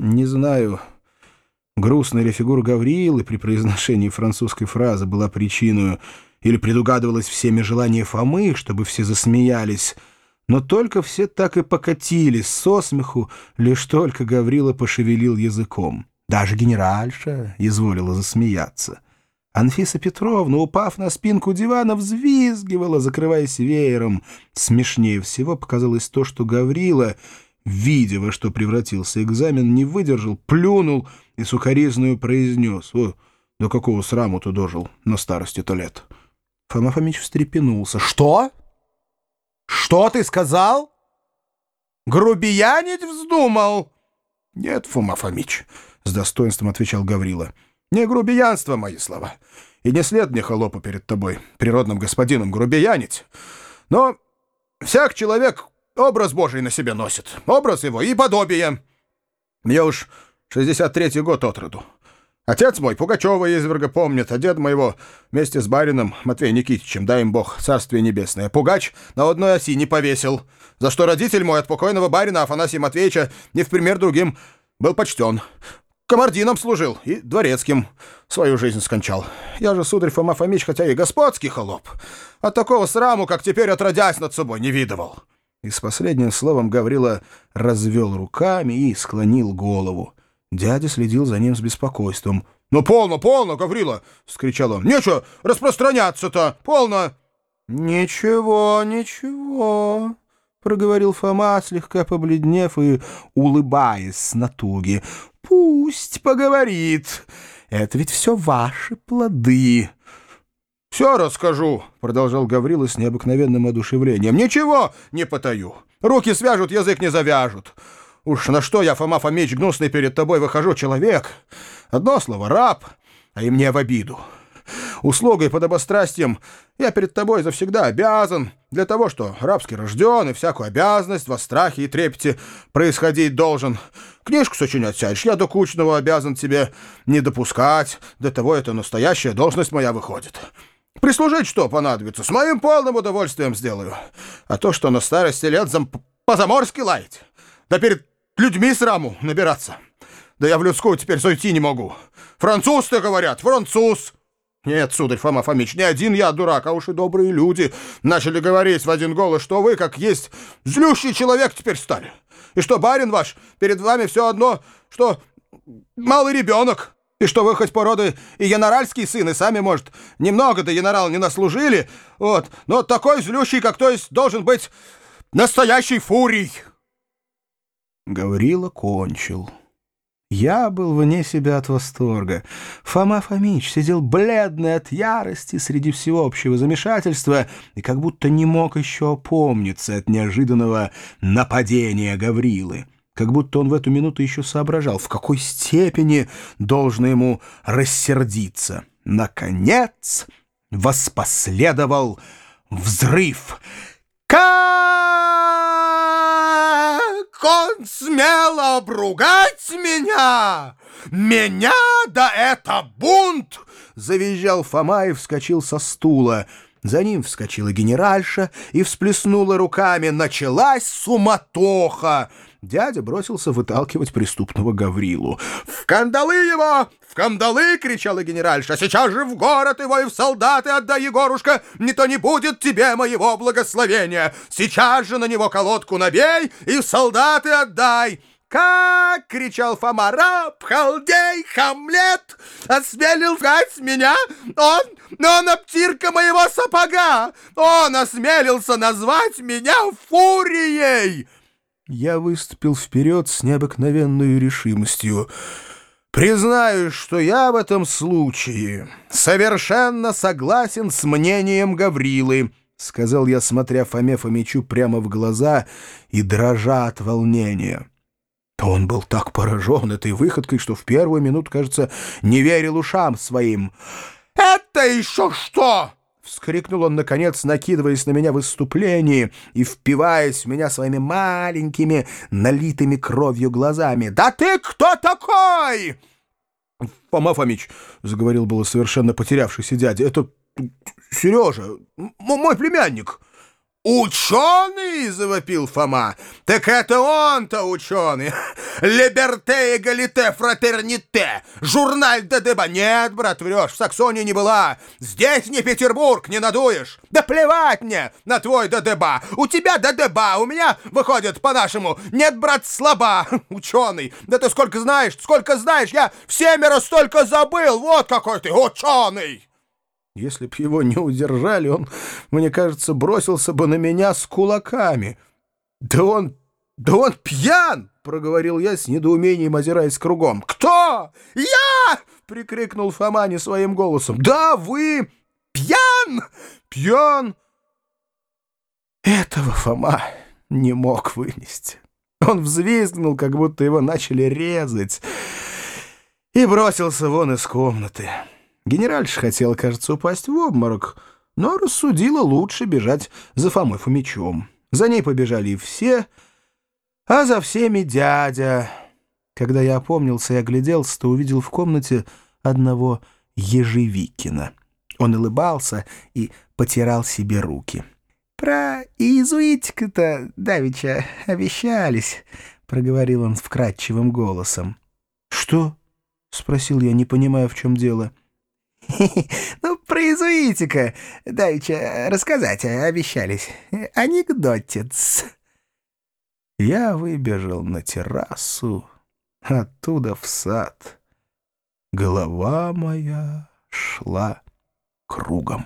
Не знаю, грустная ли фигура Гавриилы при произношении французской фразы была причиной, или предугадывалось всеми желание Фомы, чтобы все засмеялись, но только все так и покатились со смеху, лишь только Гаврила пошевелил языком. Даже генеральша изволила засмеяться. Анфиса Петровна, упав на спинку дивана, взвизгивала, закрываясь веером. Смешнее всего показалось то, что Гаврила видя, во что превратился экзамен, не выдержал, плюнул и сукоризную произнес. «О, до какого сраму ты дожил на старости-то лет?» Фома Фомич встрепенулся. «Что? Что ты сказал? Грубиянить вздумал?» «Нет, Фома Фомич», — с достоинством отвечал Гаврила. «Не грубиянство, мои слова. И не след мне холопу перед тобой, природным господином, грубиянить. Но всяк человек Образ Божий на себе носит. Образ его и подобие. Мне уж 63-й год от роду. Отец мой Пугачева изверга помнит, а дед моего вместе с барином Матвеем Никитичем, дай им бог, царствие небесное, Пугач на одной оси не повесил, за что родитель мой от покойного барина Афанасия Матвеевича не в пример другим был почтен. Комардином служил и дворецким свою жизнь скончал. Я же, сударь Фома Фомич, хотя и господский холоп, от такого сраму, как теперь отродясь над собой, не видывал. И с последним словом Гаврила развел руками и склонил голову. Дядя следил за ним с беспокойством. «Ну, полно, полно, Гаврила!» — вскричал он. «Нечего распространяться-то! Полно!» «Ничего, ничего!» — проговорил Фома, слегка побледнев и улыбаясь с натуги. «Пусть поговорит. Это ведь все ваши плоды. «Все расскажу», — продолжал Гаврила с необыкновенным одушевлением. «Ничего не потаю. Руки свяжут, язык не завяжут. Уж на что я, Фома Фомич, гнусный перед тобой выхожу человек? Одно слово — раб, а и мне в обиду. Услугой под обострастием я перед тобой завсегда обязан, для того, что рабский рожден и всякую обязанность во страхе и трепете происходить должен. Книжку сочинять сядешь, я докучного обязан тебе не допускать, для того это настоящая должность моя выходит». Прислужить что понадобится, с моим полным удовольствием сделаю. А то, что на старости лет зам... по-заморски лаять, да перед людьми сраму набираться. Да я в людскую теперь зайти не могу. Француз-то, говорят, француз. Нет, сударь Фома Фомич, не один я дурак, а уж и добрые люди начали говорить в один голос, что вы, как есть, злющий человек теперь стали. И что барин ваш перед вами все одно, что малый ребенок. И что вы хоть породы и яноральский сын, и сами, может, немного до янорал не наслужили, вот, но такой злющий, как то есть, должен быть настоящий фурий. Гаврила кончил. Я был вне себя от восторга. Фома Фомич сидел бледный от ярости среди всеобщего замешательства и как будто не мог еще опомниться от неожиданного нападения Гаврилы как будто он в эту минуту еще соображал, в какой степени должно ему рассердиться. Наконец воспоследовал взрыв. «Как он смел обругать меня! Меня да это бунт!» Завизжал Фома и вскочил со стула. За ним вскочила генеральша и всплеснула руками. Началась суматоха. Дядя бросился выталкивать преступного Гаврилу. «В кандалы его! В кандалы!» — кричала генеральша. «Сейчас же в город его и в солдаты отдай, Егорушка! Не то не будет тебе моего благословения! Сейчас же на него колодку набей и в солдаты отдай!» «Как!» — кричал Фома. «Раб, халдей, хамлет! Осмелил вгать меня! Он, он обтирка моего сапога! Он осмелился назвать меня фурией!» Я выступил вперед с необыкновенной решимостью. Признаюсь, что я в этом случае совершенно согласен с мнением Гаврилы, — сказал я, смотря Фоме Фомичу прямо в глаза и дрожа от волнения. Он был так поражен этой выходкой, что в первую минуту, кажется, не верил ушам своим. «Это еще что?» — вскрикнул он, наконец, накидываясь на меня в выступлении и впиваясь в меня своими маленькими, налитыми кровью глазами. «Да ты кто такой?» «Фома Фомич», — заговорил было совершенно потерявшийся дядя, — «это Сережа, мой племянник». «Ученый!» — завопил Фома. «Так это он-то ученый! Либерте, эгалите, фратерните! Журналь де деба! Нет, брат, врешь, в Саксонии не была! Здесь не Петербург, не надуешь! Да плевать мне на твой ДДБа! У тебя ДДБа, у меня, выходит, по-нашему, нет, брат, слаба! Ученый! Да ты сколько знаешь, сколько знаешь! Я всемеро столько забыл! Вот какой ты ученый!» Если б его не удержали, он, мне кажется, бросился бы на меня с кулаками. «Да он... да он пьян!» — проговорил я с недоумением, озираясь кругом. «Кто? Я!» — прикрикнул Фома не своим голосом. «Да, вы... пьян! Пьян!» Этого Фома не мог вынести. Он взвизгнул, как будто его начали резать, и бросился вон из комнаты. Генеральша хотела, кажется, упасть в обморок, но рассудила лучше бежать за Фомой Фомичом. За ней побежали и все, а за всеми дядя. Когда я опомнился и огляделся, то увидел в комнате одного Ежевикина. Он улыбался и потирал себе руки. «Про иезуитика-то давеча обещались», — проговорил он вкрадчивым голосом. «Что?» — спросил я, не понимая, в чем дело. Ну, про иезуитика давеча рассказать обещались. Анекдотец. Я выбежал на террасу, оттуда в сад. Голова моя шла кругом.